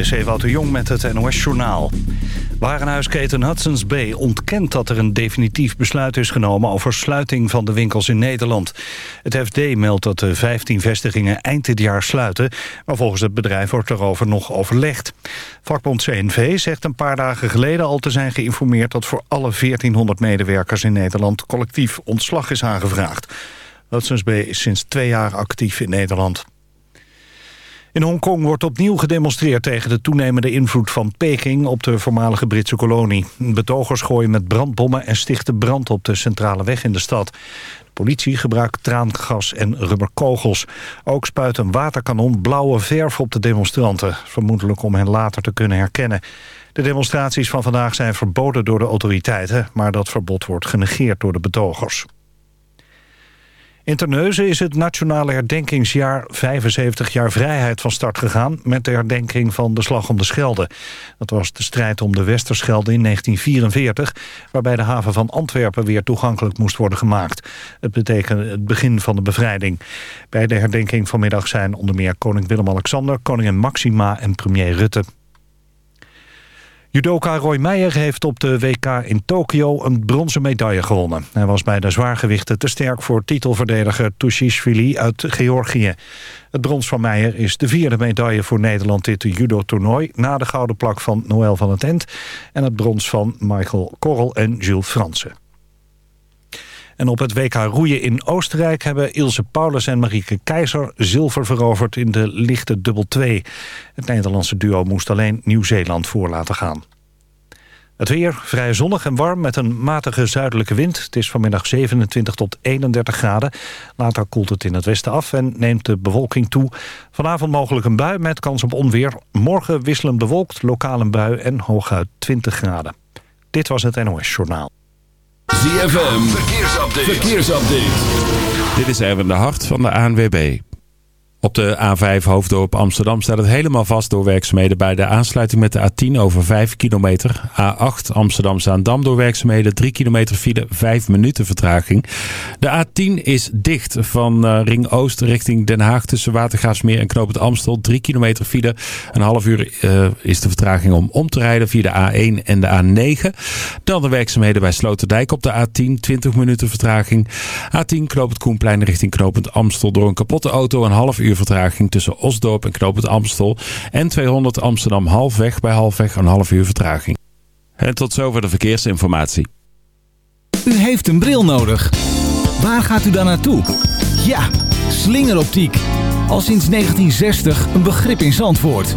is Ewout Jong met het NOS-journaal. Warenhuisketen Hudson's Bay ontkent dat er een definitief besluit is genomen... over sluiting van de winkels in Nederland. Het FD meldt dat de 15 vestigingen eind dit jaar sluiten... maar volgens het bedrijf wordt erover nog overlegd. Vakbond CNV zegt een paar dagen geleden al te zijn geïnformeerd... dat voor alle 1400 medewerkers in Nederland collectief ontslag is aangevraagd. Hudson's Bay is sinds twee jaar actief in Nederland. In Hongkong wordt opnieuw gedemonstreerd tegen de toenemende invloed van Peking op de voormalige Britse kolonie. Betogers gooien met brandbommen en stichten brand op de centrale weg in de stad. De politie gebruikt traangas en rubberkogels. Ook spuit een waterkanon blauwe verf op de demonstranten, vermoedelijk om hen later te kunnen herkennen. De demonstraties van vandaag zijn verboden door de autoriteiten, maar dat verbod wordt genegeerd door de betogers. In Terneuzen is het nationale herdenkingsjaar 75 jaar vrijheid van start gegaan... met de herdenking van de Slag om de Schelde. Dat was de strijd om de Westerschelde in 1944... waarbij de haven van Antwerpen weer toegankelijk moest worden gemaakt. Het betekent het begin van de bevrijding. Bij de herdenking vanmiddag zijn onder meer koning Willem-Alexander... koningin Maxima en premier Rutte. Judoka Roy Meijer heeft op de WK in Tokio een bronzen medaille gewonnen. Hij was bij de zwaargewichten te sterk voor titelverdediger Tushishvili uit Georgië. Het brons van Meijer is de vierde medaille voor Nederland dit judo-toernooi... na de gouden plak van Noël van het End en het brons van Michael Korrel en Jules Fransen. En op het WK roeien in Oostenrijk hebben Ilse Paulus en Marieke Keizer zilver veroverd in de lichte dubbel 2. Het Nederlandse duo moest alleen Nieuw-Zeeland voor laten gaan. Het weer vrij zonnig en warm met een matige zuidelijke wind. Het is vanmiddag 27 tot 31 graden. Later koelt het in het westen af en neemt de bewolking toe. Vanavond mogelijk een bui met kans op onweer. Morgen wisselend bewolkt, lokaal een bui en hooguit 20 graden. Dit was het NOS Journaal. ZFM, verkeersupdate. verkeersupdate. Dit is Erwin de Hart van de ANWB. Op de A5 Hoofddorp Amsterdam staat het helemaal vast door werkzaamheden bij de aansluiting met de A10 over 5 kilometer. A8 Amsterdam-Zaandam door werkzaamheden 3 kilometer file 5 minuten vertraging. De A10 is dicht van uh, Ring Oost richting Den Haag tussen Watergraafsmeer en Knoop Amstel. 3 kilometer file. Een half uur uh, is de vertraging om om te rijden via de A1 en de A9. Dan de werkzaamheden bij Sloterdijk op de A10 20 minuten vertraging. A10 Knoop Koenplein richting Knopend Amstel door een kapotte auto een half uur vertraging tussen Osdorp en Knoop het Amstel. En 200 Amsterdam halfweg bij halfweg een half uur vertraging. En tot zover de verkeersinformatie. U heeft een bril nodig. Waar gaat u dan naartoe? Ja, slingeroptiek. Al sinds 1960 een begrip in Zandvoort.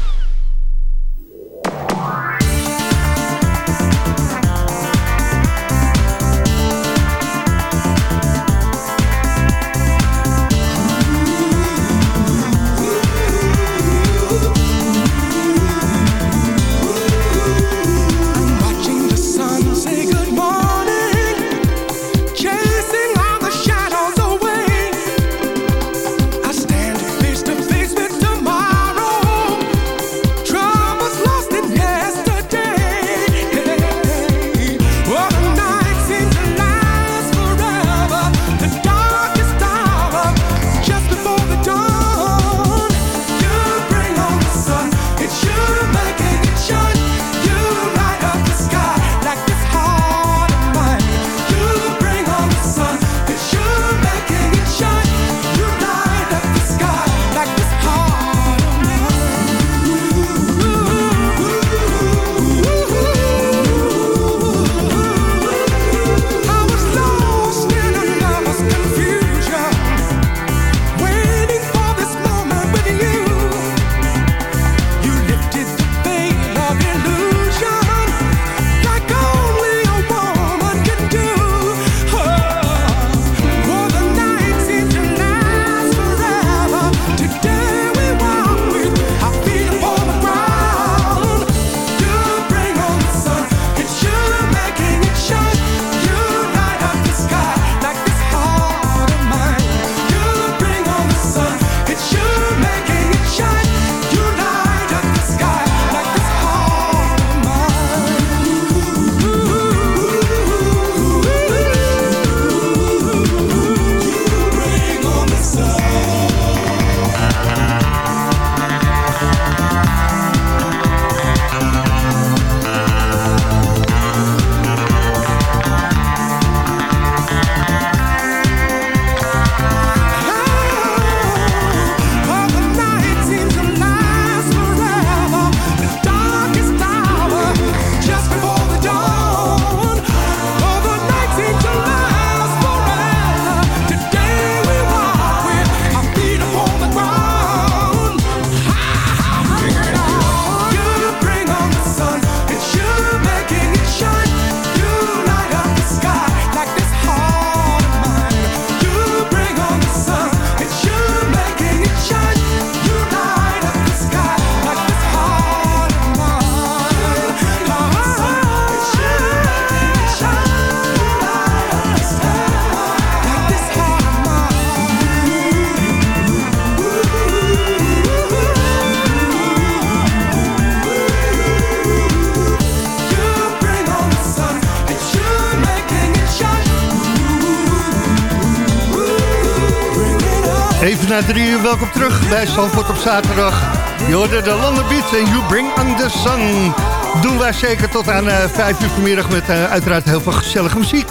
Na drie uur, welkom terug bij Zandvoort op zaterdag. Je de London en You Bring on the Sun. Doen wij zeker tot aan uh, vijf uur vanmiddag met uh, uiteraard heel veel gezellige muziek.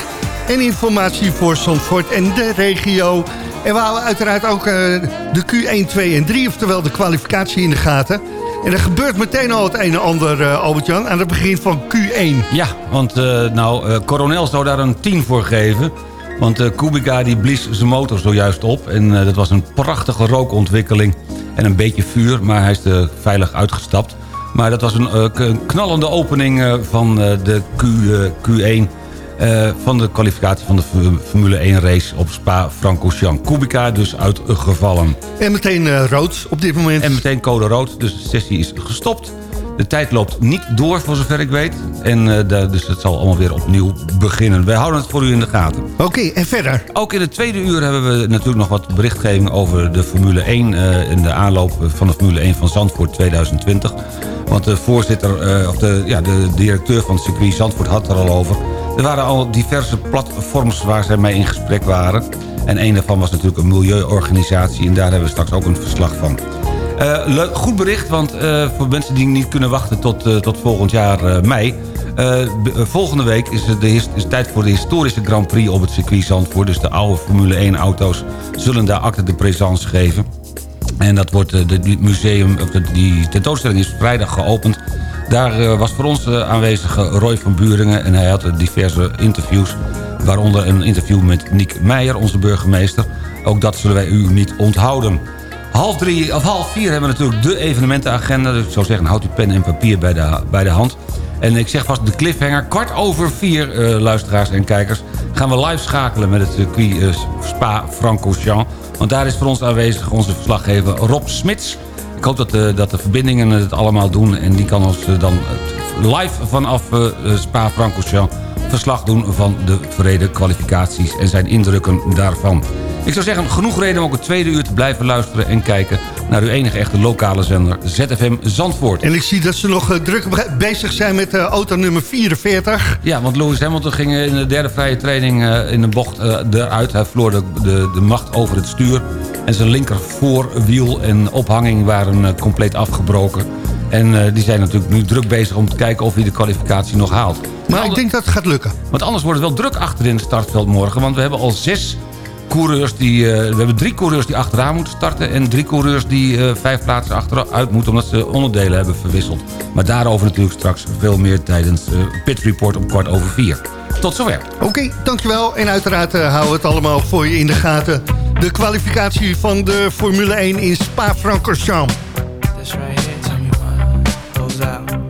En informatie voor Zandvoort en de regio. En we houden uiteraard ook uh, de Q1, 2 en 3, oftewel de kwalificatie in de gaten. En er gebeurt meteen al het een en ander, uh, Albert-Jan, aan het begin van Q1. Ja, want nou, Coronel zou daar een 10 voor geven... Want uh, Kubica die blies zijn motor zojuist op. En uh, dat was een prachtige rookontwikkeling. En een beetje vuur, maar hij is er veilig uitgestapt. Maar dat was een, een knallende opening van de Q, Q1... van de kwalificatie van de Formule 1 race op Spa-Francorchamps. Kubica dus uitgevallen. En meteen rood op dit moment. En meteen code rood, dus de sessie is gestopt. De tijd loopt niet door, voor zover ik weet. En uh, de, dus het zal allemaal weer opnieuw beginnen. Wij houden het voor u in de gaten. Oké, okay, en verder? Ook in het tweede uur hebben we natuurlijk nog wat berichtgeving... over de Formule 1 uh, in de aanloop van de Formule 1 van Zandvoort 2020. Want de voorzitter, uh, of de, ja, de directeur van het circuit Zandvoort had er al over. Er waren al diverse platforms waar zij mee in gesprek waren. En een daarvan was natuurlijk een milieuorganisatie. En daar hebben we straks ook een verslag van. Uh, leuk, goed bericht, want uh, voor mensen die niet kunnen wachten tot, uh, tot volgend jaar mei... volgende week is het de, is tijd voor de historische Grand Prix op het circuit Zandvoort. Dus de oude Formule 1 auto's zullen daar acte de présence geven. En dat wordt het museum, de, die tentoonstelling is vrijdag geopend. Daar was voor ons aanwezig Roy van Buringen en hij had diverse interviews. Waaronder een interview met Niek Meijer, onze burgemeester. Ook dat zullen wij u niet onthouden. Half drie of half vier hebben we natuurlijk de evenementenagenda. Dus ik zou zeggen, houd uw pen en papier bij de, bij de hand. En ik zeg vast de cliffhanger. Kwart over vier, uh, luisteraars en kijkers... gaan we live schakelen met het circuit uh, Spa-Francorchamps. Want daar is voor ons aanwezig onze verslaggever Rob Smits. Ik hoop dat de, dat de verbindingen het allemaal doen. En die kan ons dan live vanaf Spa-Francorchamps... verslag doen van de verreden kwalificaties en zijn indrukken daarvan. Ik zou zeggen, genoeg reden om ook het tweede uur te blijven luisteren... en kijken naar uw enige echte lokale zender ZFM Zandvoort. En ik zie dat ze nog uh, druk bezig zijn met uh, auto nummer 44. Ja, want Lewis Hamilton ging in de derde vrije training in de bocht eruit. Hij verloor de, de, de, macht over het stuur. En zijn linker voorwiel en ophanging waren compleet afgebroken. En die zijn natuurlijk nu druk bezig om te kijken of hij de kwalificatie nog haalt. Maar ik denk dat het gaat lukken. Want anders wordt het wel druk achter in het startveld morgen. Want we hebben al zes coureurs die... Uh, we hebben drie coureurs die achteraan moeten starten... en drie coureurs die uh, vijf plaatsen achteruit moeten... omdat ze onderdelen hebben verwisseld. Maar daarover natuurlijk straks veel meer tijdens uh, Pit Report om kwart over vier. Tot zover. Oké, okay, dankjewel. En uiteraard houden we het allemaal voor je in de gaten. De kwalificatie van de Formule 1 in Spa-Francorchamps. That's right here. Tell me goes out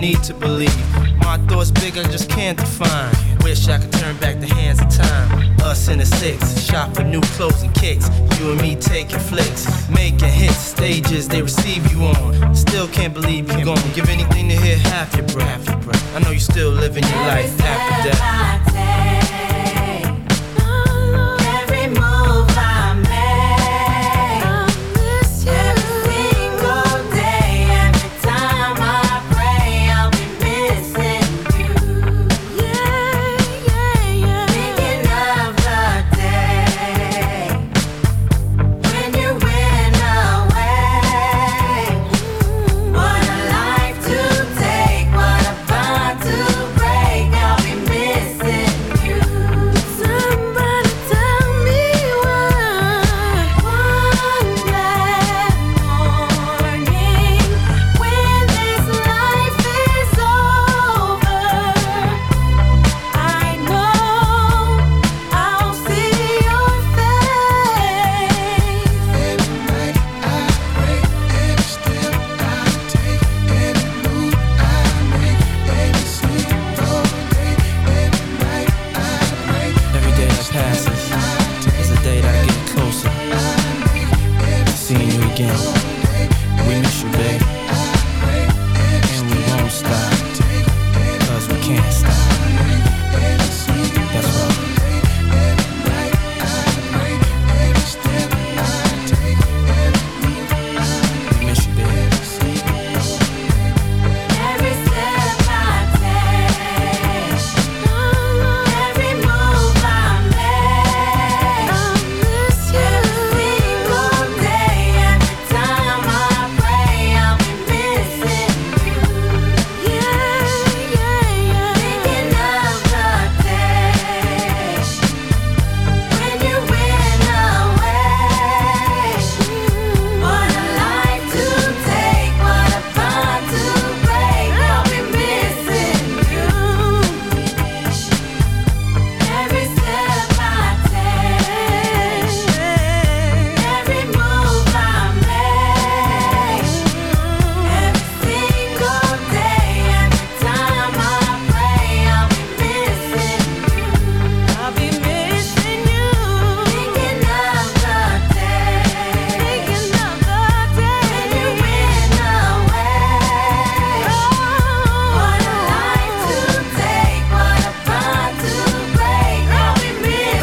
Need to believe. My thoughts bigger, just can't define. Wish I could turn back the hands of time. Us in the six, shop for new clothes and kicks. You and me taking flicks, making hits, stages they receive you on. Still can't believe you're gone. Give anything to hear half your breath. I know you're still living your life after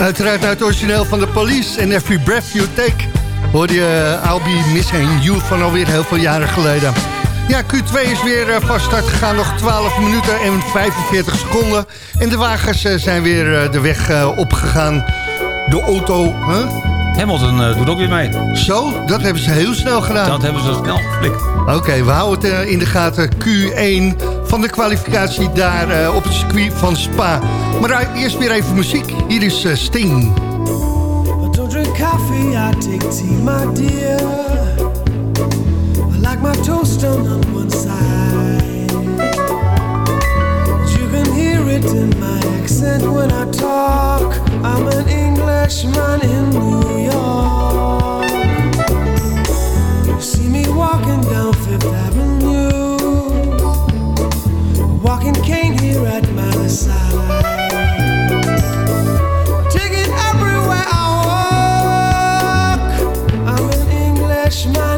Uiteraard uit het origineel van de Police en Every Breath You Take... hoorde je uh, I'll Be Missing You van alweer heel veel jaren geleden. Ja, Q2 is weer uh, van start gegaan. Nog 12 minuten en 45 seconden. En de wagens uh, zijn weer de weg opgegaan. De auto... Huh? Hamilton doet ook weer mee. Zo, dat hebben ze heel snel gedaan. Dat hebben ze snel geflikt. Oké, okay, we houden het in de gaten. Q1 van de kwalificatie daar op het circuit van Spa. Maar eerst weer even muziek. Hier is Sting. I don't drink coffee, I take tea, my dear. like my toast on one side. You can hear it in my accent when I talk. I'm an Englishman in New York. You see me walking down Fifth Avenue, walking cane here at my side. Take it everywhere I walk. I'm an Englishman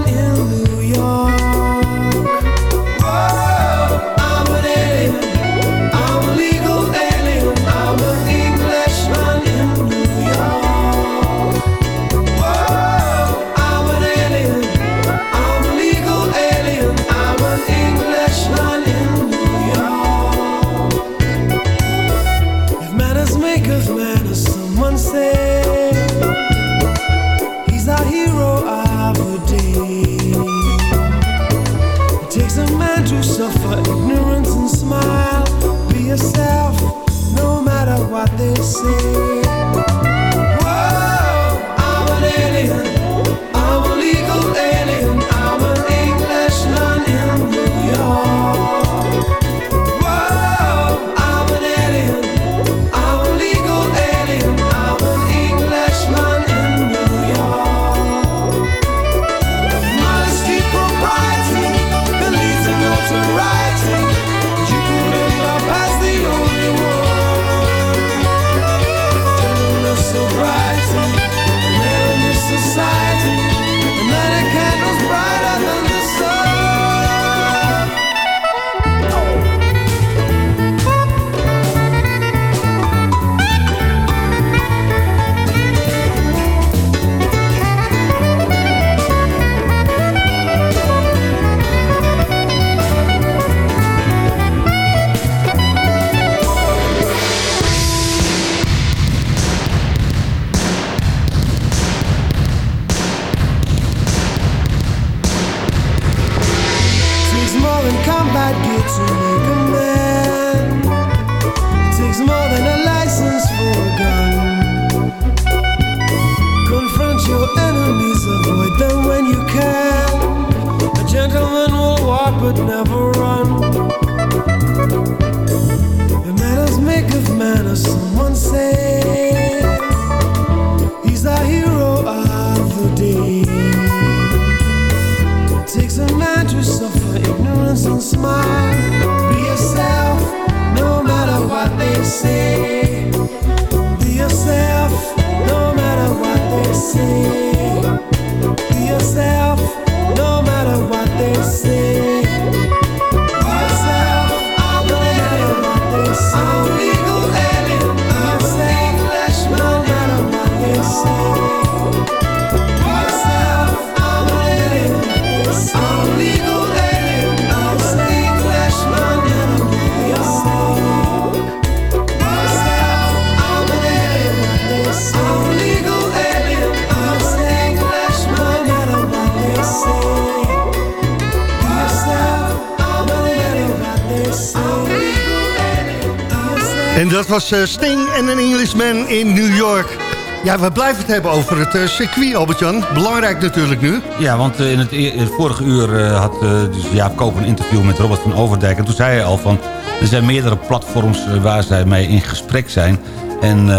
was eh, Sting en een Englishman in New York. Ja, we blijven het hebben over het eh, circuit, Albert-Jan. Belangrijk natuurlijk nu. Ja, want eh, in het, e- vorige uur had dus Jaap Koop een interview met Robert van Overdijk. En toen zei hij al van, er zijn meerdere platforms waar zij mee in gesprek zijn. En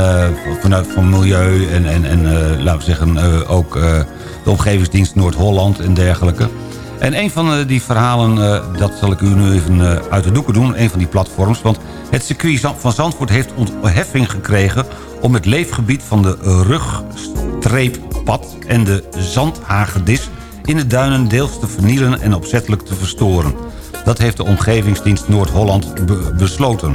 vanuit van milieu en, en, en laten we zeggen ook de omgevingsdienst Noord-Holland en dergelijke. En een van die verhalen, dat zal ik u nu even uit de doeken doen. Een van die platforms. Want het circuit van Zandvoort heeft ontheffing gekregen... om het leefgebied van de rugstreeppad en de zandhagedis... in de duinen deels te vernielen en opzettelijk te verstoren. Dat heeft de Omgevingsdienst Noord-Holland be- besloten.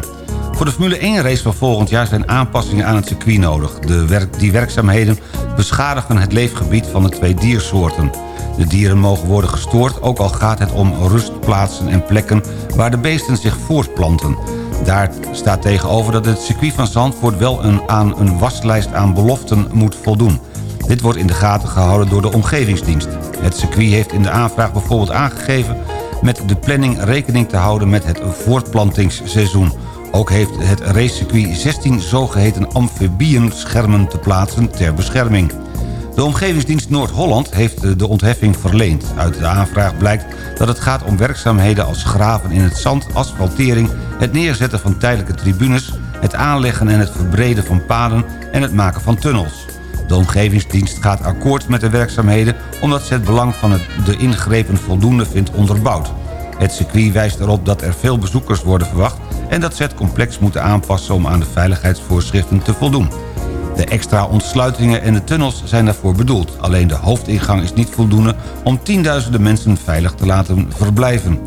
Voor de Formule 1 race van volgend jaar zijn aanpassingen aan het circuit nodig. De werk, die werkzaamheden beschadigen het leefgebied van de twee diersoorten. De dieren mogen worden gestoord, ook al gaat het om rustplaatsen en plekken... waar de beesten zich voortplanten. Daar staat tegenover dat het circuit van Zandvoort wel een, aan een waslijst aan beloften moet voldoen. Dit wordt in de gaten gehouden door de omgevingsdienst. Het circuit heeft in de aanvraag bijvoorbeeld aangegeven... met de planning rekening te houden met het voortplantingsseizoen. Ook heeft het racecircuit 16 zogeheten amfibieën-schermen te plaatsen ter bescherming. De Omgevingsdienst Noord-Holland heeft de ontheffing verleend. Uit de aanvraag blijkt dat het gaat om werkzaamheden als graven in het zand, asfaltering... het neerzetten van tijdelijke tribunes, het aanleggen en het verbreden van paden en het maken van tunnels. De Omgevingsdienst gaat akkoord met de werkzaamheden... omdat ze het belang van de ingrepen voldoende vindt onderbouwd. Het circuit wijst erop dat er veel bezoekers worden verwacht... en dat ze het complex moeten aanpassen om aan de veiligheidsvoorschriften te voldoen. De extra ontsluitingen en de tunnels zijn daarvoor bedoeld. Alleen de hoofdingang is niet voldoende om tienduizenden mensen veilig te laten verblijven.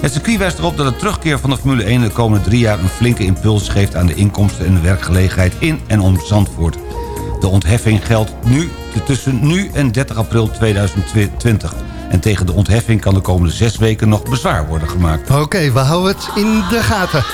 Het circuit wijst erop dat de terugkeer van de Formule 1 de komende drie jaar... een flinke impuls geeft aan de inkomsten en de werkgelegenheid in en om Zandvoort. De ontheffing geldt nu tussen nu en 30 april 2020. En tegen de ontheffing kan de komende zes weken nog bezwaar worden gemaakt. Oké, we houden het in de gaten.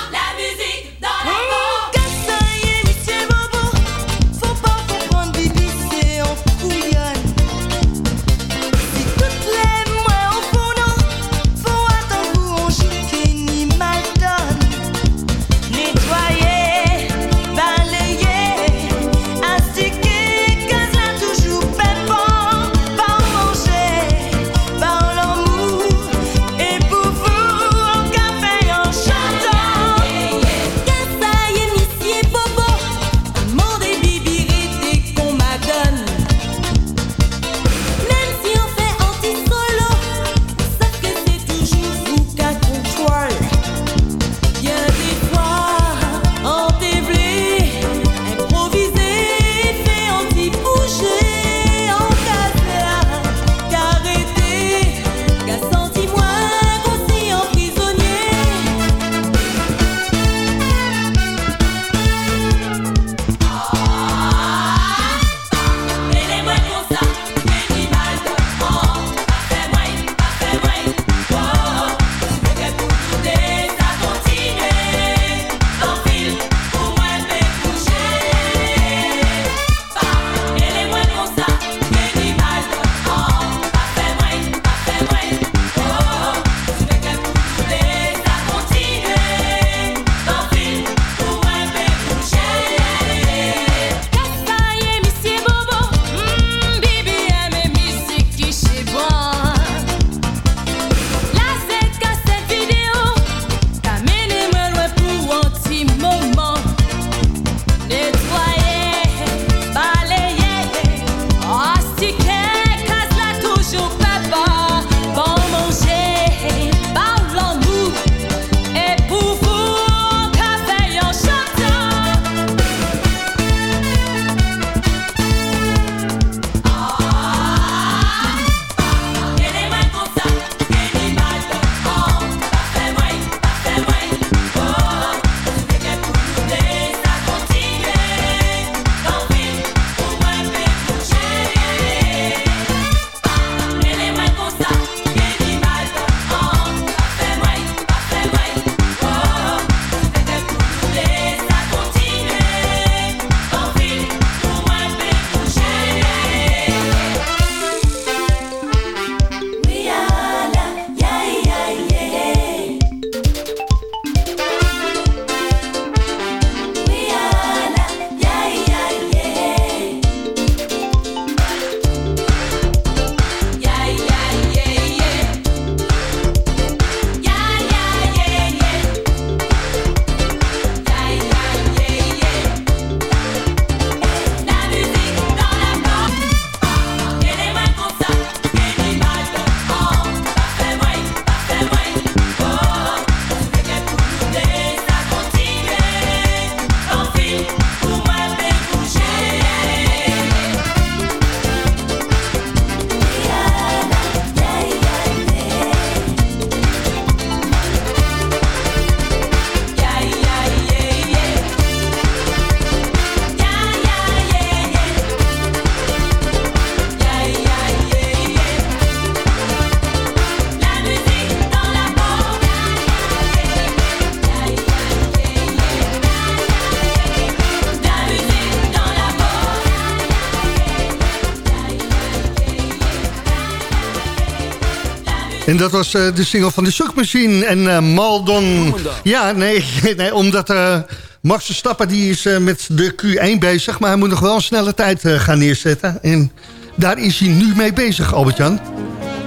Dat was eh, de single van de zoekmachine en eh, Maldon. Ja, nee, nee omdat eh, Max Verstappen die is eh, met de Q1 bezig... maar hij moet nog wel een snelle tijd eh, gaan neerzetten. En daar is hij nu mee bezig, Albert-Jan.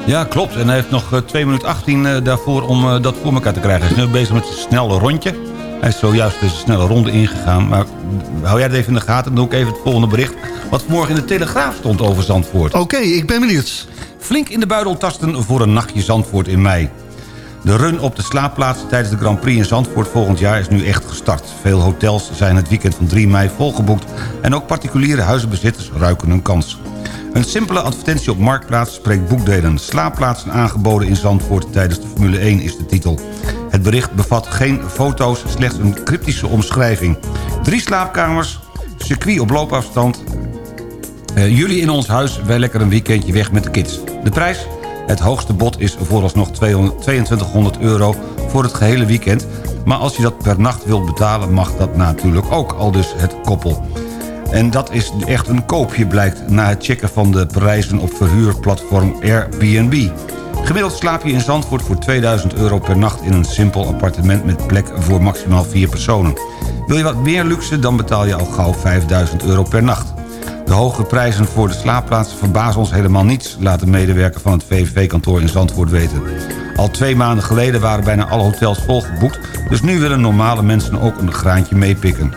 Ja, klopt. En hij heeft nog eh, 2 minuten 18 eh, daarvoor om eh, dat voor elkaar te krijgen. Hij is nu bezig met zijn snelle rondje. Hij is zojuist dus een snelle ronde ingegaan. Maar hou jij het even in de gaten, dan doe ik even het volgende bericht. Wat morgen in de Telegraaf stond over Zandvoort. Oké, ik ben benieuwd. Flink in de buidel tasten voor een nachtje Zandvoort in mei. De run op de slaapplaatsen tijdens de Grand Prix in Zandvoort volgend jaar is nu echt gestart. Veel hotels zijn het weekend van 3 mei volgeboekt... en ook particuliere huizenbezitters ruiken hun kans. Een simpele advertentie op Marktplaats spreekt boekdelen. Slaapplaatsen aangeboden in Zandvoort tijdens de Formule 1 is de titel. Het bericht bevat geen foto's, slechts een cryptische omschrijving. Drie slaapkamers, circuit op loopafstand... Eh, jullie in ons huis, wij lekker een weekendje weg met de kids. De prijs? Het hoogste bod is vooralsnog 200 2200 euro voor het gehele weekend. Maar als je dat per nacht wilt betalen, mag dat natuurlijk ook. Al dus het koppel. En dat is echt een koopje, blijkt na het checken van de prijzen op verhuurplatform Airbnb. Gemiddeld slaap je in Zandvoort voor 2000 euro per nacht... in een simpel appartement met plek voor maximaal vier personen. Wil je wat meer luxe, dan betaal je al gauw 5000 euro per nacht. De hoge prijzen voor de slaapplaatsen verbazen ons helemaal niets... laat de medewerker van het VVV-kantoor in Zandvoort weten. Al twee maanden geleden waren bijna alle hotels volgeboekt... dus nu willen normale mensen ook een graantje meepikken.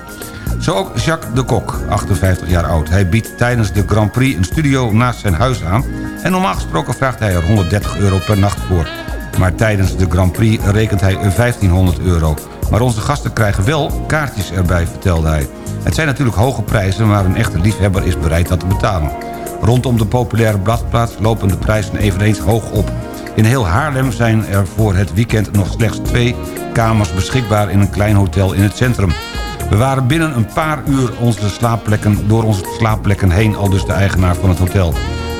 Zo ook Jacques de Kok, 58 jaar oud. Hij biedt tijdens de Grand Prix een studio naast zijn huis aan... en normaal gesproken vraagt hij er 130 euro per nacht voor. Maar tijdens de Grand Prix rekent hij 1500 euro. Maar onze gasten krijgen wel kaartjes erbij, vertelde hij. Het zijn natuurlijk hoge prijzen, maar een echte liefhebber is bereid dat te betalen. Rondom de populaire bladplaats lopen de prijzen eveneens hoog op. In heel Haarlem zijn er voor het weekend nog slechts twee kamers beschikbaar... in een klein hotel in het centrum. We waren binnen een paar uur onze slaapplekken, door onze slaapplekken heen... al dus de eigenaar van het hotel.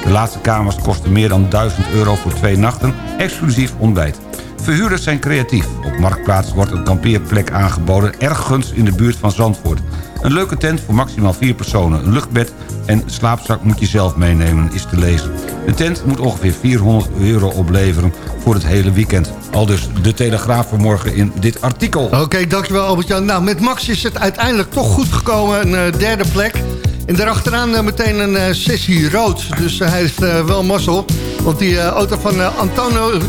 De laatste kamers kosten meer dan 1000 euro voor twee nachten, exclusief ontbijt. Verhuurders zijn creatief. Op Marktplaats wordt een kampeerplek aangeboden... ergens in de buurt van Zandvoort. Een leuke tent voor maximaal vier personen. Een luchtbed en slaapzak moet je zelf meenemen, is te lezen. De tent moet ongeveer 400 euro opleveren voor het hele weekend. Al dus de Telegraaf vanmorgen in dit artikel. Oké, dankjewel Albert-Jan. Nou, met Max is het uiteindelijk toch goed gekomen. Een eh, derde plek. En daarachteraan uh, meteen een uh, sessie rood. Dus hij heeft wel mazzel. Want die auto van Antonio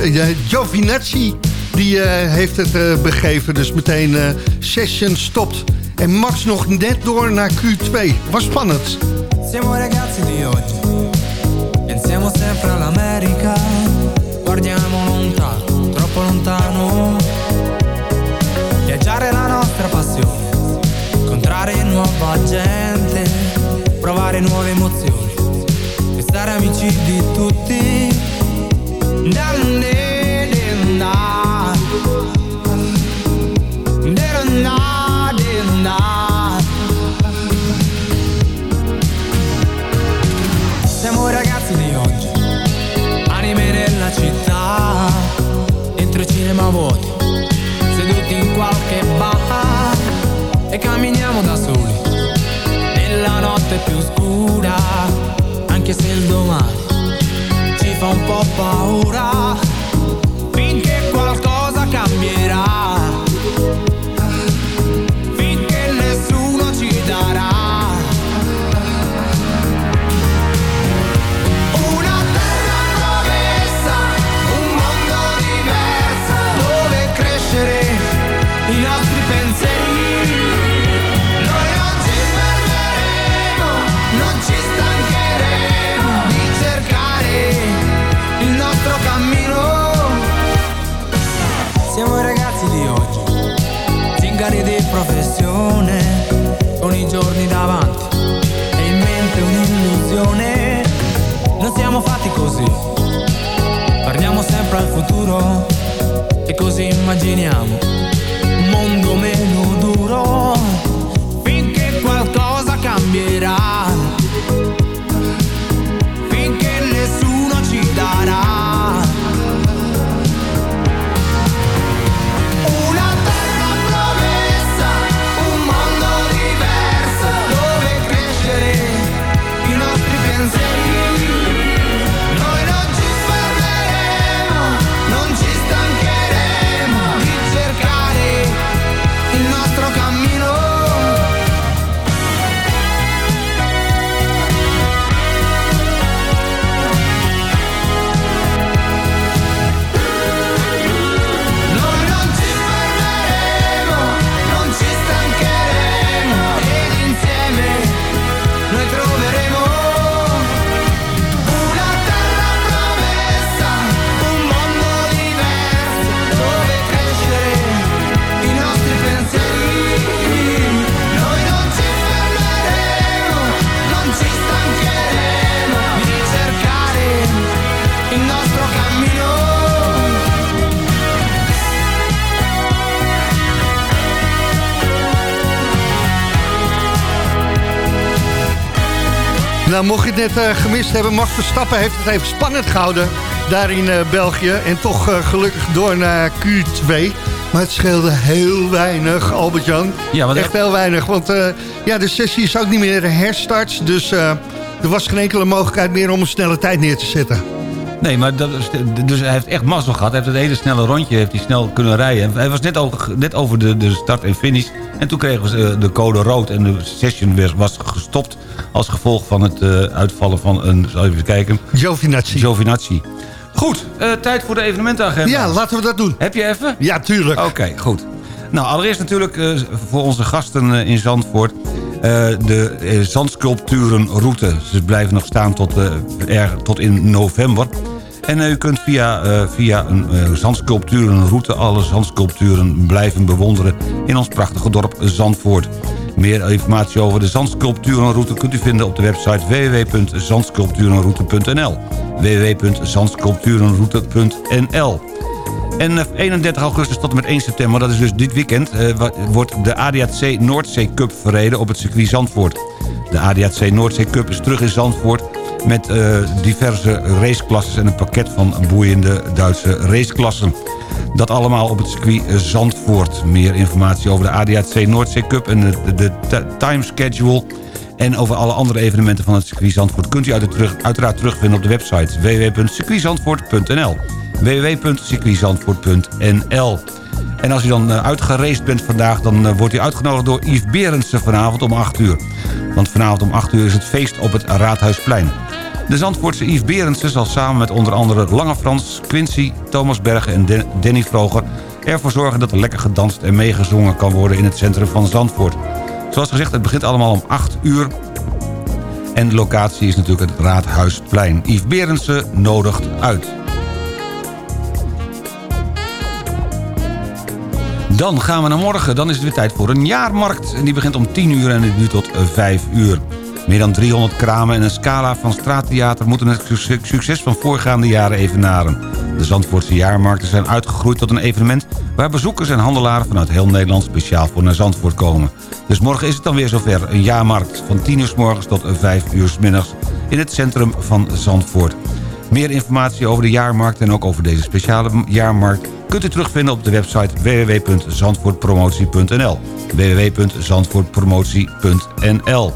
Giovinazzi... die heeft het begeven. Dus meteen session stopt. En Max nog net door naar Q2. Was spannend. Siamo ragazzi di oggi, pensiamo sempre all'America, guardiamo lontano, troppo lontano. Viaggiare la nostra passione, incontrare nuova gente, provare nuove emozioni, e stare amici di tutti. Siamo ragazzi di oggi, anime nella città, dentro cinema vuoti, seduti in qualche bar e camminiamo da soli, notte più scura, anche se il domani ci fa un po' paura, professione Con i giorni davanti e in mente un'illusione non siamo fatti così. Guardiamo sempre al futuro e così immaginiamo Nou, mocht je het net eh, gemist hebben, Max Verstappen heeft het even spannend gehouden daar in eh, België. En toch eh, gelukkig door naar Q2. Maar het scheelde heel weinig, Albert-Jan. Ja, Echt heel weinig, want ja, de sessie is ook niet meer herstart. Dus er was geen enkele mogelijkheid meer om een snelle tijd neer te zetten. Nee, maar dat dus hij heeft echt mazzel gehad. Hij heeft het hele snelle rondje heeft hij snel kunnen rijden. En Hij was net over, net over de, de start en finish. En toen kregen we eh, de code rood en de session was gestopt... als gevolg van het eh, uitvallen van een, zal even kijken... Giovinazzi. Giovinazzi. Goed, eh, tijd voor de evenementagenda. Ja, laten we dat doen. Heb je even? Ja, tuurlijk. Oké, goed. Nou, allereerst natuurlijk voor onze gasten in Zandvoort... eh, de eh, zandsculpturenroute. Ze blijven nog staan tot, eh, er, tot in november. En u kunt via, via een eh, zandsculpturenroute... alle zandsculpturen blijven bewonderen... in ons prachtige dorp Zandvoort. Meer informatie over de zandsculpturenroute kunt u vinden op de website www.zandsculpturenroute.nl www.zandsculpturenroute.nl en eh, 31 augustus tot en met 1 september, dat is dus dit weekend... eh, wordt de ADAC Noordzee Cup verreden op het circuit Zandvoort. De ADAC Noordzee Cup is terug in Zandvoort... met eh, diverse raceklasses en een pakket van boeiende Duitse raceklassen. Dat allemaal op het circuit eh, Zandvoort. Meer informatie over de ADAC Noordzee Cup en de, de, de ti- timeschedule... En over alle andere evenementen van het circuit Zandvoort... kunt u uiteraard terugvinden op de website www.circuitzandvoort.nl www.circuitzandvoort.nl En als u dan uh, uitgeraced bent vandaag... dan uh, wordt u uitgenodigd door Yves Berendsen vanavond om 8 uur. Want vanavond om 8 uur is het feest op het Raadhuisplein. De Zandvoortse Yves Berendsen zal samen met onder andere Lange Frans... Quincy, Thomas Bergen en Den Danny Vroger... ervoor zorgen dat er lekker gedanst en meegezongen kan worden... in het centrum van Zandvoort. Zoals gezegd, het begint allemaal om 8 uur... En de locatie is natuurlijk het Raadhuisplein. Yves Berendsen nodigt uit. Dan gaan we naar morgen. Dan is het weer tijd voor een jaarmarkt. En die begint om 10 uur en die duurt tot 5 uur. Meer dan 300 kramen en een scala van straattheater... moeten het succes van voorgaande jaren evenaren. De Zandvoortse jaarmarkten zijn uitgegroeid tot een evenement... waar bezoekers en handelaren vanuit heel Nederland speciaal voor naar Zandvoort komen. Dus morgen is het dan weer zover. Een jaarmarkt van 10 uur s morgens tot 5 uur s middags... in het centrum van Zandvoort. Meer informatie over de jaarmarkt en ook over deze speciale jaarmarkt... kunt u terugvinden op de website www.zandvoortpromotie.nl www.zandvoortpromotie.nl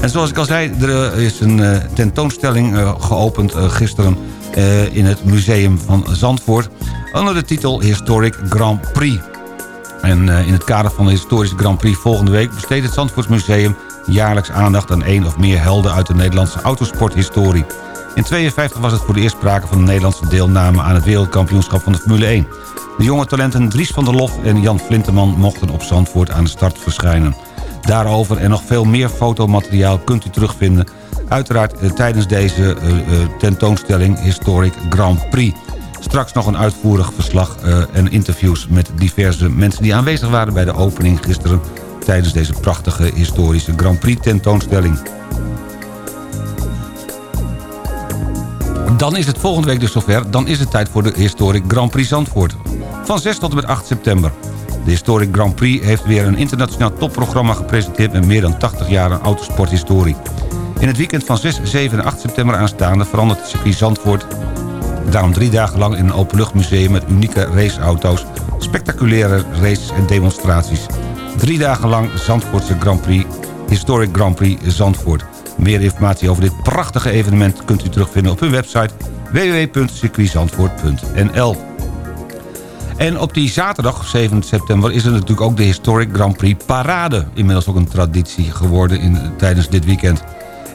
En zoals ik al zei, er is een uh, tentoonstelling uh, geopend gisteren... in het museum van Zandvoort... onder de titel Historic Grand Prix. En in het kader van de historische Grand Prix volgende week... besteedt het Zandvoortsmuseum jaarlijks aandacht aan één of meer helden... uit de Nederlandse autosporthistorie. In 52 was het voor de eerst sprake van de Nederlandse deelname aan het wereldkampioenschap van de Formule 1. De jonge talenten Dries van der Lof en Jan Flinteman mochten op Zandvoort aan de start verschijnen. Daarover en nog veel meer fotomateriaal kunt u terugvinden... uiteraard eh, tijdens deze uh, uh, tentoonstelling Historic Grand Prix. Straks nog een uitvoerig verslag en interviews met diverse mensen... die aanwezig waren bij de opening gisteren... tijdens deze prachtige historische Grand Prix tentoonstelling. Dan is het volgende week dus zover. Dan is het tijd voor de Historic Grand Prix Zandvoort. Van 6 tot en met 8 september. De Historic Grand Prix heeft weer een internationaal topprogramma gepresenteerd... met meer dan 80 jaar aan autosporthistorie. In het weekend van 6, 7 en 8 september aanstaande... verandert het circuit Zandvoort daarom drie dagen lang in een openluchtmuseum... met unieke raceauto's, spectaculaire races en demonstraties. Drie dagen lang Zandvoortse Grand Prix, Historic Grand Prix Zandvoort. Meer informatie over dit prachtige evenement kunt u terugvinden op hun website www.circuitzandvoort.nl En op die zaterdag, 7 september, is er natuurlijk ook de Historic Grand Prix Parade. Inmiddels ook een traditie geworden in, tijdens dit weekend.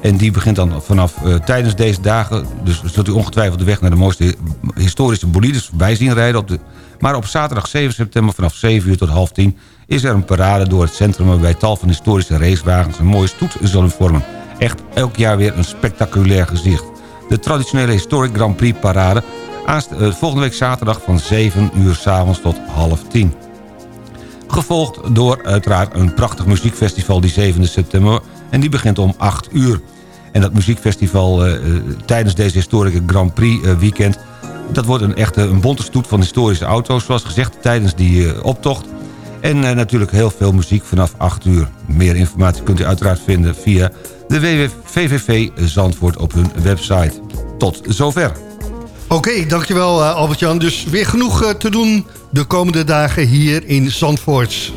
En die begint dan vanaf uh, tijdens deze dagen... dus zult u ongetwijfeld de weg naar de mooiste historische bolides voorbij zien rijden. Op de, maar op zaterdag 7 september vanaf 7 uur tot half 10... is er een parade door het centrum... waarbij tal van historische racewagens een mooie stoet zullen vormen. Echt elk jaar weer een spectaculair gezicht. De traditionele Historic Grand Prix parade... Uh, volgende week zaterdag van 7 uur s'avonds tot half 10. Gevolgd door uiteraard een prachtig muziekfestival die 7 september... en die begint om 8 uur. En dat muziekfestival uh, tijdens deze historische Grand Prix weekend... dat wordt een echte een bonte stoet van historische auto's... zoals gezegd tijdens die optocht. En natuurlijk heel veel muziek vanaf 8 uur. Meer informatie kunt u uiteraard vinden via de WWVVV Zandvoort op hun website. Tot zover. Oké, dankjewel uh, Albert-Jan. Dus weer genoeg uh, te doen de komende dagen hier in Zandvoort.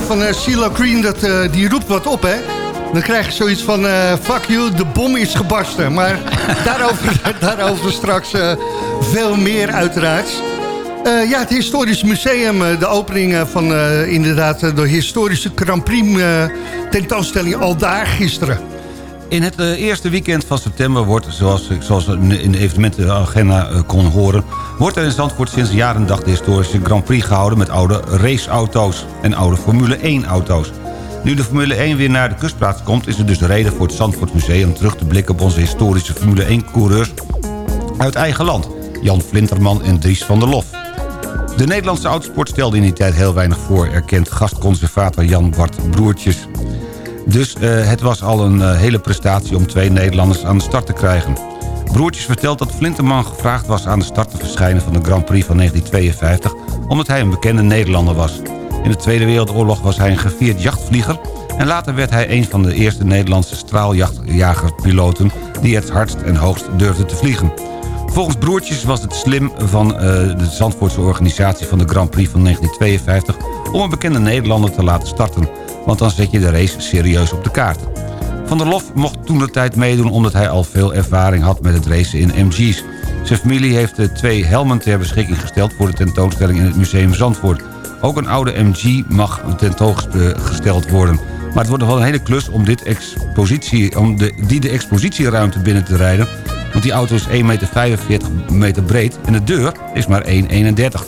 Van uh, CeeLo Green, dat, uh, die roept wat op, hè? Dan krijg je zoiets van, uh, fuck you, de bom is gebarsten. Maar daarover, daarover straks veel meer uiteraard. ja, het Historisch Museum, de opening van inderdaad de historische Grand Prix tentoonstelling al daar gisteren. In het eerste weekend van september wordt, zoals, zoals in de evenementenagenda kon horen... wordt er in Zandvoort sinds jaren dag de historische Grand Prix gehouden... met oude raceauto's en oude Formule 1-auto's. Nu de Formule 1 weer naar de kustplaats komt... is er dus reden voor het Zandvoort Museum terug te blikken... op onze historische Formule 1-coureurs uit eigen land. Jan Flinterman en Dries van der Lof. De Nederlandse autosport stelde in die tijd heel weinig voor... erkent gastconservator Jan Bart Broertjes... Dus uh, het was al een uh, hele prestatie om twee Nederlanders aan de start te krijgen. Broertjes vertelt dat Flinterman gevraagd was aan de start te verschijnen van de Grand Prix van 1952... omdat hij een bekende Nederlander was. In de Tweede Wereldoorlog was hij een gevierd jachtvlieger... en later werd hij een van de eerste Nederlandse straaljagerpiloten... die het hardst en hoogst durfde te vliegen. Volgens Broertjes was het slim van eh, de Zandvoortse organisatie van de Grand Prix van 1952... om een bekende Nederlander te laten starten. Want dan zet je de race serieus op de kaart. Van der Lof mocht toen de tijd meedoen omdat hij al veel ervaring had met het racen in MG's. Zijn familie heeft twee helmen ter beschikking gesteld voor de tentoonstelling in het Museum Zandvoort. Ook een oude MG mag tentoongesteld worden. Maar het wordt nog wel een hele klus om, dit expositie, om de, die de expositieruimte binnen te rijden. Want die auto is 1,45 meter, meter breed en de deur is maar 1,31.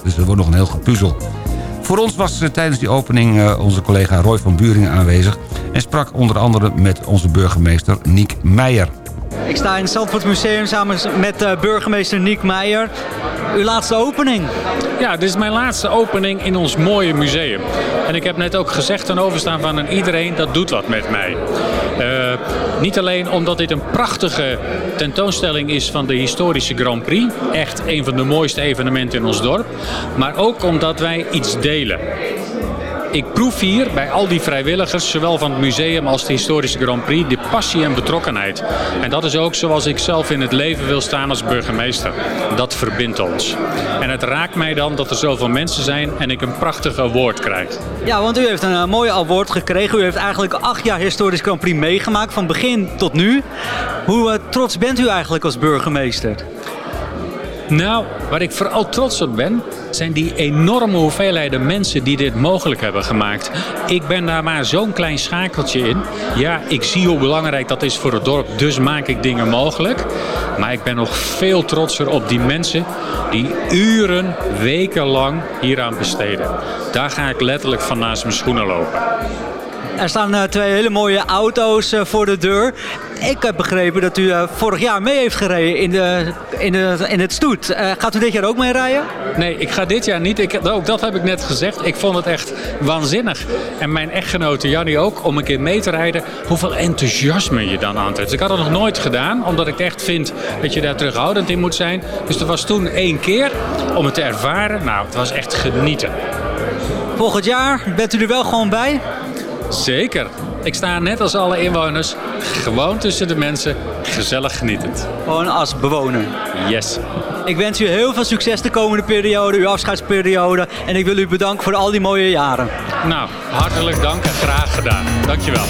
Dus dat wordt nog een heel gepuzzel. Voor ons was uh, tijdens die opening uh, onze collega Roy van Buringen aanwezig... en sprak onder andere met onze burgemeester Niek Meijer. Ik sta in het Zandvoort Museum samen met uh, burgemeester Niek Meijer. Uw laatste opening. Ja, dit is mijn laatste opening in ons mooie museum. En ik heb net ook gezegd en overstaan van en iedereen, dat doet wat met mij. Uh, niet alleen omdat dit een prachtige tentoonstelling is van de historische Grand Prix. Echt een van de mooiste evenementen in ons dorp. Maar ook omdat wij iets delen. Ik proef hier bij al die vrijwilligers, zowel van het museum als de historische Grand Prix, de passie en betrokkenheid. En dat is ook zoals ik zelf in het leven wil staan als burgemeester. Dat verbindt ons. En het raakt mij dan dat er zoveel mensen zijn en ik een prachtig award krijg. Ja, want u heeft een uh, mooie award gekregen. U heeft eigenlijk acht jaar historisch Grand Prix meegemaakt, van begin tot nu. Hoe uh, trots bent u eigenlijk als burgemeester? Nou, waar ik vooral trots op ben, zijn die enorme hoeveelheden mensen die dit mogelijk hebben gemaakt. Ik ben daar maar zo'n klein schakeltje in. Ja, ik zie hoe belangrijk dat is voor het dorp, dus maak ik dingen mogelijk. Maar ik ben nog veel trotser op die mensen die uren, weken lang hieraan besteden. Daar ga ik letterlijk van naast mijn schoenen lopen. Er staan uh, twee hele mooie auto's uh, voor de deur. Ik heb begrepen dat u uh, vorig jaar mee heeft gereden in, de, in, de, in het stoet. gaat u dit jaar ook mee rijden? Nee, ik ga dit jaar niet. Ik, ook dat heb ik net gezegd. Ik vond het echt waanzinnig. En mijn echtgenote Jannie ook, om een keer mee te rijden. Hoeveel enthousiasme je dan aantreft. Ik had het nog nooit gedaan, omdat ik echt vind dat je daar terughoudend in moet zijn. Dus er was toen één keer om het te ervaren. Nou, het was echt genieten. Volgend jaar bent u er wel gewoon bij? Zeker. Ik sta net als alle inwoners gewoon tussen de mensen, gezellig genietend. Gewoon als bewoner? Yes. Ik wens u heel veel succes de komende periode, uw afscheidsperiode. En ik wil u bedanken voor al die mooie jaren. Nou, hartelijk dank en graag gedaan. Dankjewel.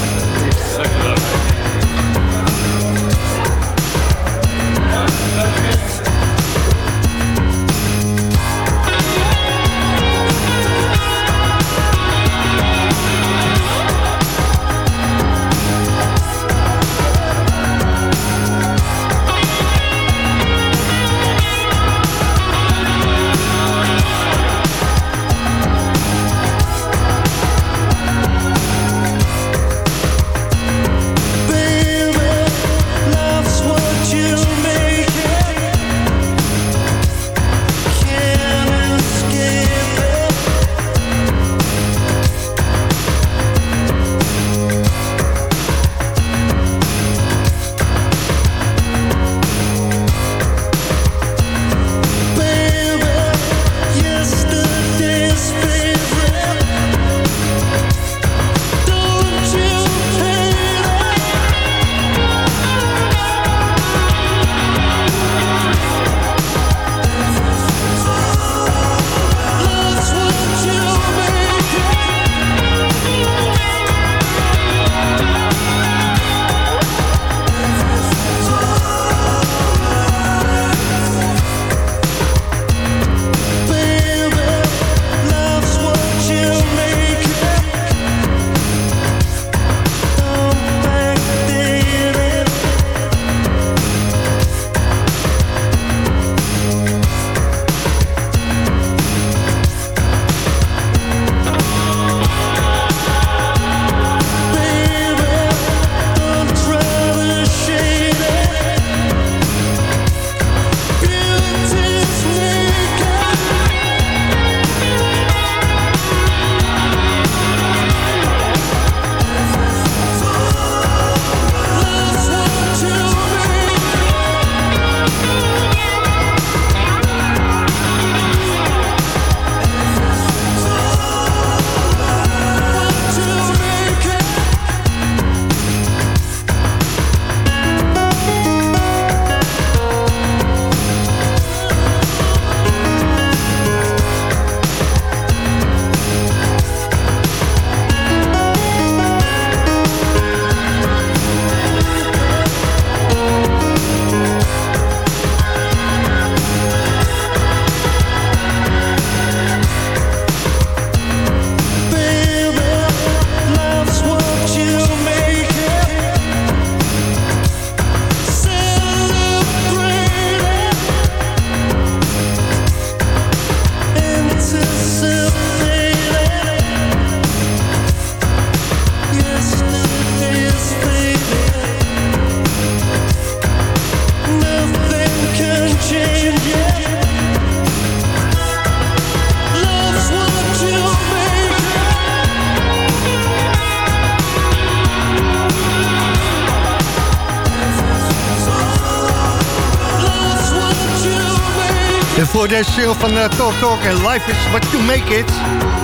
Single van uh, Talk Talk en Life is What You Make It...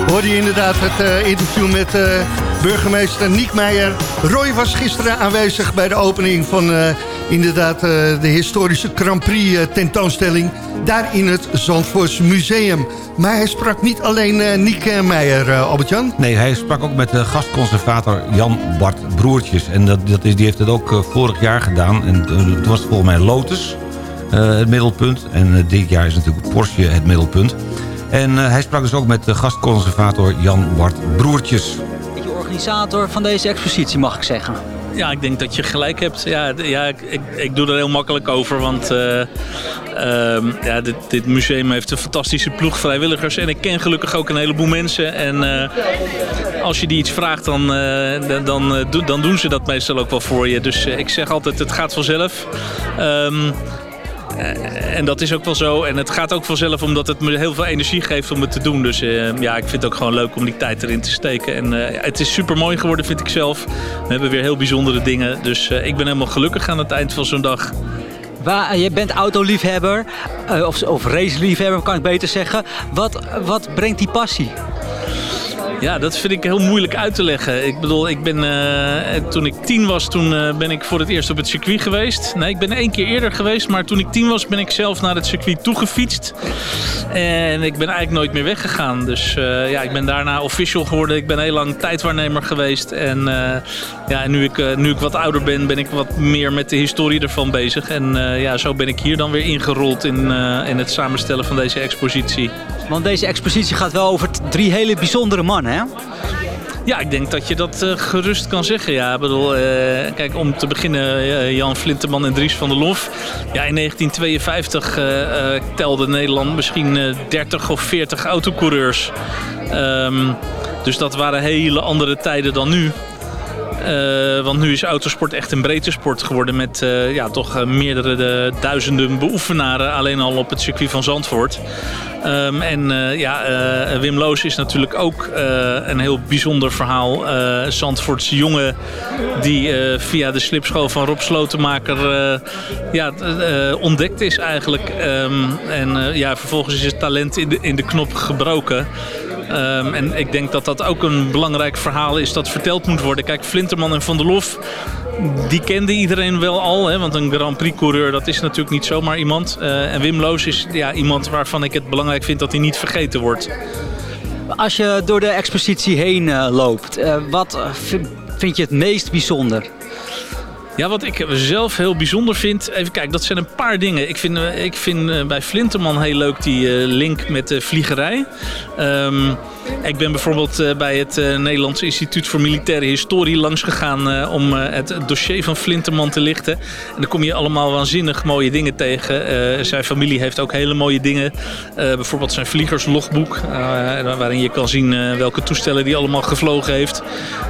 hoorde je inderdaad het uh, interview met uh, burgemeester Niek Meijer. Roy was gisteren aanwezig bij de opening van inderdaad de historische Grand Prix tentoonstelling... daar in het Zandvoorts Museum. Maar hij sprak niet alleen Niek Meijer, Albert-Jan? Nee, hij sprak ook met de gastconservator Jan Bart Broertjes. En dat, dat is, die heeft het ook vorig jaar gedaan. En het was volgens mij Lotus... Eh, het middelpunt. En eh, dit jaar is natuurlijk Porsche het middelpunt. En eh, hij sprak dus ook met de gastconservator Jan Bart Broertjes. Je organisator van deze expositie, mag ik zeggen. Ja, ik denk dat je gelijk hebt. Ja, ja ik, ik, ik doe er heel makkelijk over, want uh, ja, dit, dit, museum heeft een fantastische ploeg vrijwilligers. En ik ken gelukkig ook een heleboel mensen. En uh, als je die iets vraagt, dan, dan, dan doen ze dat meestal ook wel voor je. Dus ik zeg altijd, het gaat vanzelf. Um, eh, en dat is ook wel zo. En het gaat ook vanzelf omdat het me heel veel energie geeft om het te doen. Dus uh, ja, ik vind het ook gewoon leuk om die tijd erin te steken. En uh, het is super mooi geworden, vind ik zelf. We hebben weer heel bijzondere dingen. Dus ik ben helemaal gelukkig aan het eind van zo'n dag. Waar, je bent autoliefhebber, of, of raceliefhebber kan ik beter zeggen. Wat, wat brengt die passie? Ja, dat vind ik heel moeilijk uit te leggen. Ik bedoel, ik ben, uh, toen ik tien was, toen uh, ben ik voor het eerst op het circuit geweest. Nee, ik ben één keer eerder geweest, maar toen ik tien was, ben ik zelf naar het circuit toegefietst. En ik ben eigenlijk nooit meer weggegaan. Dus uh, ja, ik ben daarna official geworden. Ik ben heel lang tijdwaarnemer geweest. En, ja, en nu, ik, nu ik wat ouder ben, ben ik wat meer met de historie ervan bezig. En ja, zo ben ik hier dan weer ingerold in, in het samenstellen van deze expositie. Want deze expositie gaat wel over drie hele bijzondere mannen, hè? Ja, ik denk dat je dat uh, gerust kan zeggen. Ja, bedoel, uh, kijk, om te beginnen, uh, Jan Flinterman en Dries van der Lof. Ja, in 1952 telde Nederland misschien 30 of 40 autocoureurs. Um, dus dat waren hele andere tijden dan nu. Uh, want nu is autosport echt een breedte sport geworden met uh, ja, toch meerdere duizenden beoefenaren alleen al op het circuit van Zandvoort. Um, en ja, Wim Loos is natuurlijk ook een heel bijzonder verhaal. Zandvoorts jongen die via de slipschool van Rob Slotenmaker ja, ontdekt is eigenlijk. Um, en ja, vervolgens is het talent in de, in de knop gebroken. Um, en ik denk dat dat ook een belangrijk verhaal is dat verteld moet worden. Kijk, Flinterman en Van der Lof, die kende iedereen wel al. Hè? Want een Grand Prix coureur, dat is natuurlijk niet zomaar iemand. Uh, en Wim Loos is ja, iemand waarvan ik het belangrijk vind dat hij niet vergeten wordt. Als je door de expositie heen uh, loopt, uh, wat vind je het meest bijzonder? Ja, wat ik zelf heel bijzonder vind... Even kijken, dat zijn een paar dingen. Ik vind, ik vind bij Flinterman heel leuk die link met de vliegerij. Um, ik ben bijvoorbeeld bij het Nederlands Instituut voor Militaire Historie langs gegaan om het dossier van Flinterman te lichten. En dan kom je allemaal waanzinnig mooie dingen tegen. zijn familie heeft ook hele mooie dingen. bijvoorbeeld zijn vliegerslogboek, waarin je kan zien welke toestellen hij allemaal gevlogen heeft.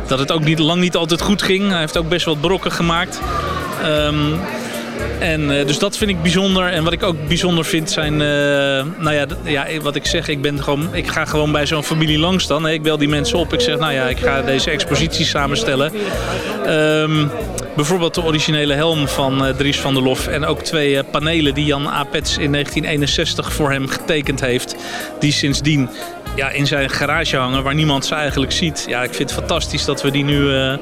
Dat het ook niet, lang niet altijd goed ging. Hij heeft ook best wat brokken gemaakt. Um, en, uh, dus dat vind ik bijzonder. En wat ik ook bijzonder vind zijn... Uh, nou ja, ja, wat ik zeg, ik, ben gewoon, ik ga gewoon bij zo'n familie langs dan. Ik bel die mensen op. Ik zeg, nou ja, ik ga deze expositie samenstellen. Um, bijvoorbeeld de originele helm van uh, Dries van der Lof. En ook twee panelen die Jan Apets in 1961 voor hem getekend heeft. Die sindsdien ja, in zijn garage hangen waar niemand ze eigenlijk ziet. Ja, ik vind het fantastisch dat we die nu uh,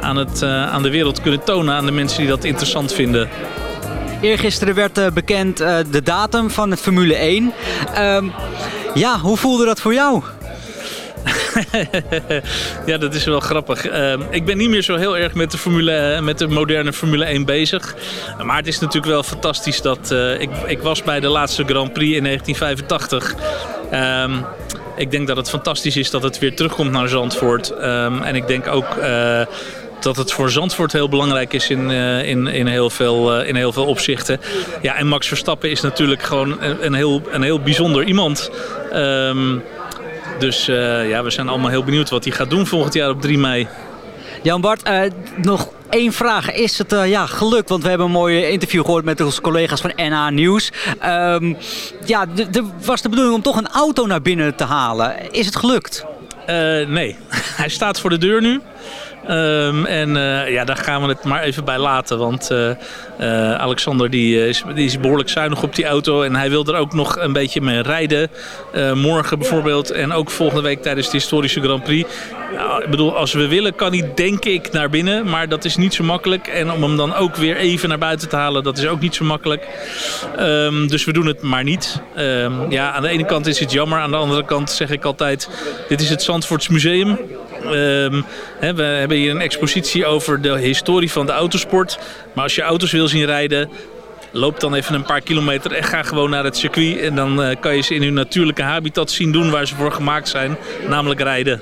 aan, het, uh, aan de wereld kunnen tonen aan de mensen die dat interessant vinden. Eergisteren werd uh, bekend de datum van het Formule 1. Um, ja, hoe voelde dat voor jou? ja, dat is wel grappig. Uh, ik ben niet meer zo heel erg met de, Formule, met de moderne Formule 1 bezig. Maar het is natuurlijk wel fantastisch dat... ik, ik was bij de laatste Grand Prix in 1985. Um, ik denk dat het fantastisch is dat het weer terugkomt naar Zandvoort. Um, en ik denk ook uh, dat het voor Zandvoort heel belangrijk is in, uh, in, in, heel veel, uh, in heel veel opzichten. Ja, en Max Verstappen is natuurlijk gewoon een, een heel, een heel bijzonder iemand. Um, dus ja, we zijn allemaal heel benieuwd wat hij gaat doen volgend jaar op 3 mei. Jan Bart, nog één vraag. Is het uh, ja, gelukt? Want we hebben een mooi interview gehoord met onze collega's van NA Nieuws. Um, ja, er was de bedoeling om toch een auto naar binnen te halen. Is het gelukt? Eh, nee, hij staat voor de deur nu. Ehm, en eh, ja, daar gaan we het maar even bij laten. Want eh, Alexander die, is, die is behoorlijk zuinig op die auto. En hij wil er ook nog een beetje mee rijden. Morgen bijvoorbeeld. En ook volgende week tijdens de historische Grand Prix. Nou, ik bedoel, als we willen kan hij denk ik naar binnen. Maar dat is niet zo makkelijk. En om hem dan ook weer even naar buiten te halen, dat is ook niet zo makkelijk. Ehm, dus we doen het maar niet. Ehm, ja, aan de ene kant is het jammer. Aan de andere kant zeg ik altijd, dit is het Zandvoorts Museum. Ehm, we hebben hier een expositie over de historie van de autosport. Maar als je auto's wil zien rijden, loop dan even een paar kilometer en ga gewoon naar het circuit. En dan eh, kan je ze in hun natuurlijke habitat zien doen waar ze voor gemaakt zijn. Namelijk rijden.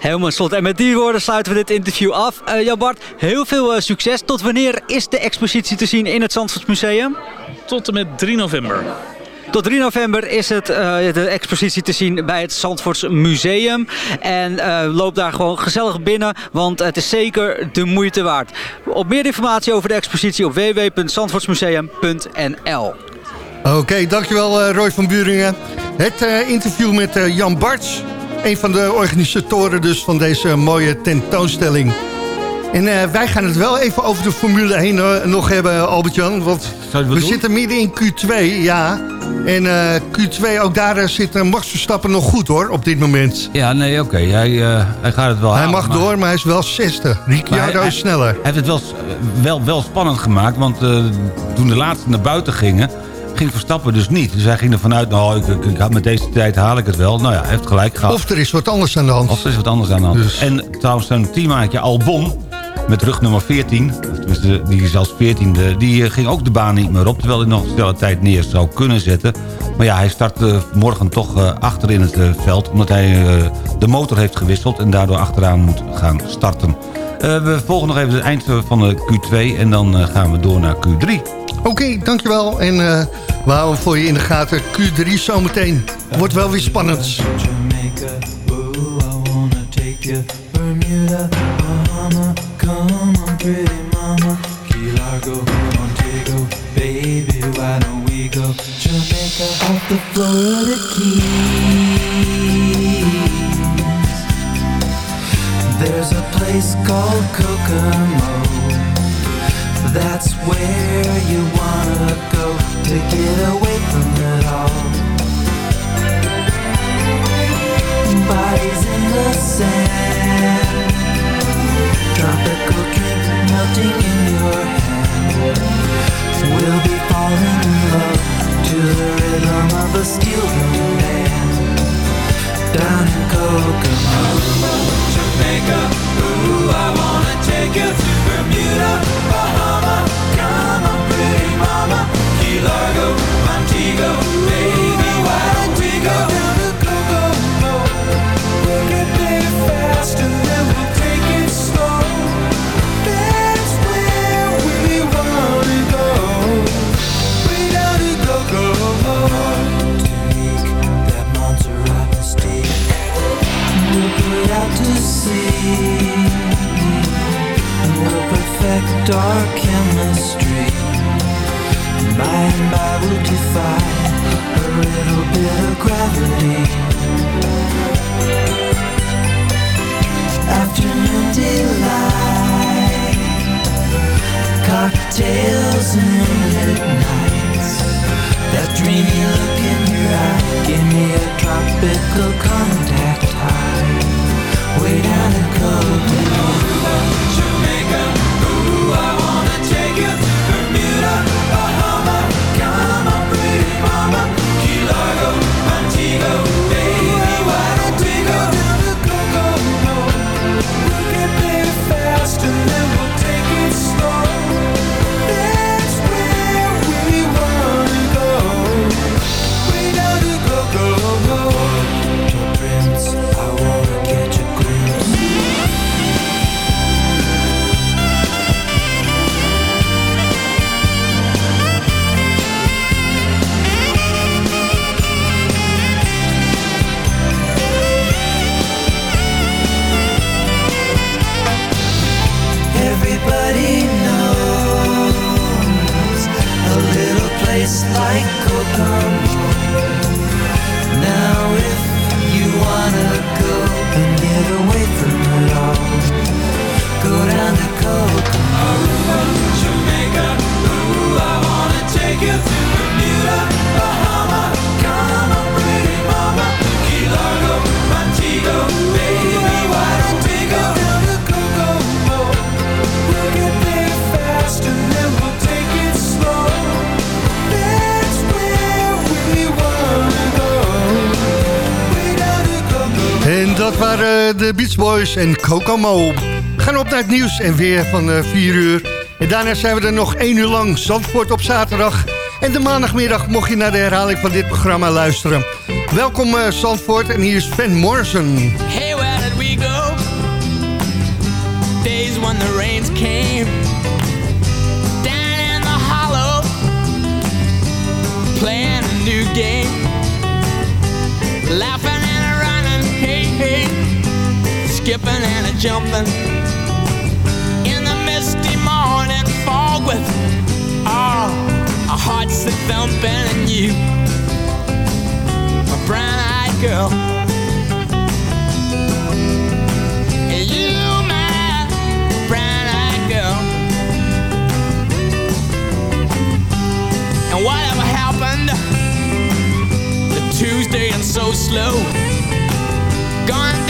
Helemaal slot. En met die woorden sluiten we dit interview af. Eh Jan Bart, heel veel eh, succes. Tot wanneer is de expositie te zien in het Zandvoortsmuseum? Tot en met 3 november. Tot 3 november is het, eh, de expositie te zien bij het Zandvoorts Museum. En eh, loop daar gewoon gezellig binnen, want het is zeker de moeite waard. Op meer informatie over de expositie op www.zandvoortsmuseum.nl Oké, dankjewel eh, Roy van Buringen. Het interview met Jan Barts, een van de organisatoren dus van deze mooie tentoonstelling. En eh, wij gaan het wel even over de Formule 1 eh, nog hebben, Albert-Jan. Want we doen? zitten midden in Q2, ja. En eh, Q2, ook daar zit Max Verstappen nog goed hoor, op dit moment. Ja, nee, oké. Hij, hij gaat het wel Hij halen, mag maar- door, maar hij is wel 60. Maar Ricciardo is sneller. Hij heeft het wel, wel, wel spannend gemaakt, want toen de laatste naar buiten gingen... ging Verstappen dus niet. Dus hij ging ervan uit, nou, ik, ik, ik- met deze tijd haal ik het wel. Nou ja, hij heeft gelijk gehad. Of er is wat anders aan de hand. Of er is wat anders aan de hand. Dus- En trouwens, zijn teammaatje Albon, met rug nummer 14... of tenminste, die als 14e, die eh, ging ook de baan niet meer op... terwijl hij nog een snelle tijd neer zou kunnen zetten. Maar ja, hij start eh, morgen toch eh, achter in het veld... omdat hij eh, de motor heeft gewisseld en daardoor achteraan moet gaan starten. Eh, we volgen nog even het eind van de Q2 en dan gaan we door naar Q3. Oké, dankjewel. En eh, we houden voor je in de gaten. Q3 zometeen. Wordt wel weer spannend. Jamaica, ooh, I wanna take you. Bermuda, Bahama, come on, pretty mama. Key Largo, Montego, baby, why don't we go? Jamaica, off the Florida Keys. There's a place called Kokomo. That's where you wanna go to get away from it all. Bodies in the sand Tropical drink melting in your hand We'll be falling in love To the rhythm of a steel drum band Down in Kokomo Jamaica, ooh, I wanna take you to Bermuda, Bahama Come on, pretty mama Key Largo, Montego Baby, why don't we go down to Kokomo We'll get there fast and then we'll out to sea. And We'll perfect our chemistry. By and by we'll defy A little bit of gravity Boys en Kokomo. We gaan op naar het nieuws en weer van 4 uur. En daarna zijn we er nog 1 uur lang Zandvoort op zaterdag. En de maandagmiddag mocht je naar de herhaling van dit programma luisteren. Welkom Zandvoort en hier is Van Morrison. Hey, where did we go? Days when the rains came. Down in the hollow. Playing a new game. Laughing Skipping and a jumping. In the misty morning fog with ah, oh, our hearts that thumping and you. My brown-eyed girl. You, my brown-eyed girl. And whatever happened to Tuesday and so slow? Gone the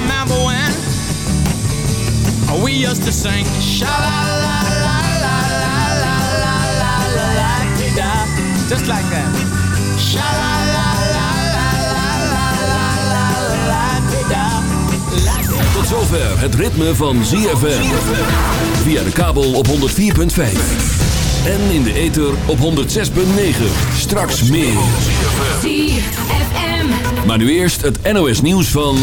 Remember when we used to sing sha la la la la la la la la la la da just like that sha la la la la la la la la la da Tot zover het ritme van ZFM. Via de kabel op 104.5. En in de ether op 106.9. Straks meer. ZFM. Maar nu eerst het NOS nieuws van...